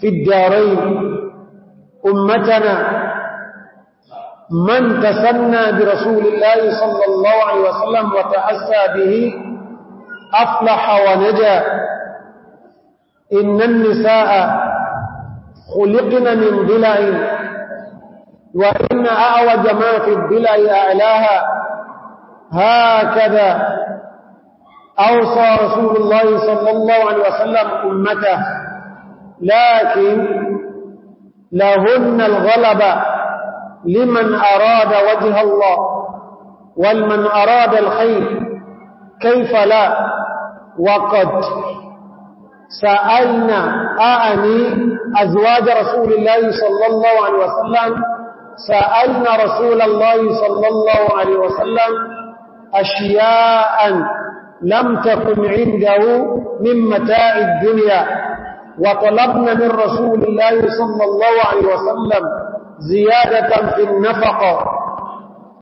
في الدارين. أمتنا من تسنى برسول الله صلى الله عليه وسلم وتأسى به أفلح ونجا. إن النساء خلقن من ضلع وإن أعوج ما في الضلع أعلاها. هكذا أوصى رسول الله صلى الله عليه وسلم أمته. لكن لهن الغلبة لمن أراد وجه الله ولمن أراد الخير. كيف لا؟ وقد سألنا أعني أزواج رسول الله صلى الله عليه وسلم سألنا رسول الله صلى الله عليه وسلم أشياء لم تكن عنده من متاع الدنيا. وطلبنا من رسول الله صلى الله عليه وسلم زيادة في النفقة.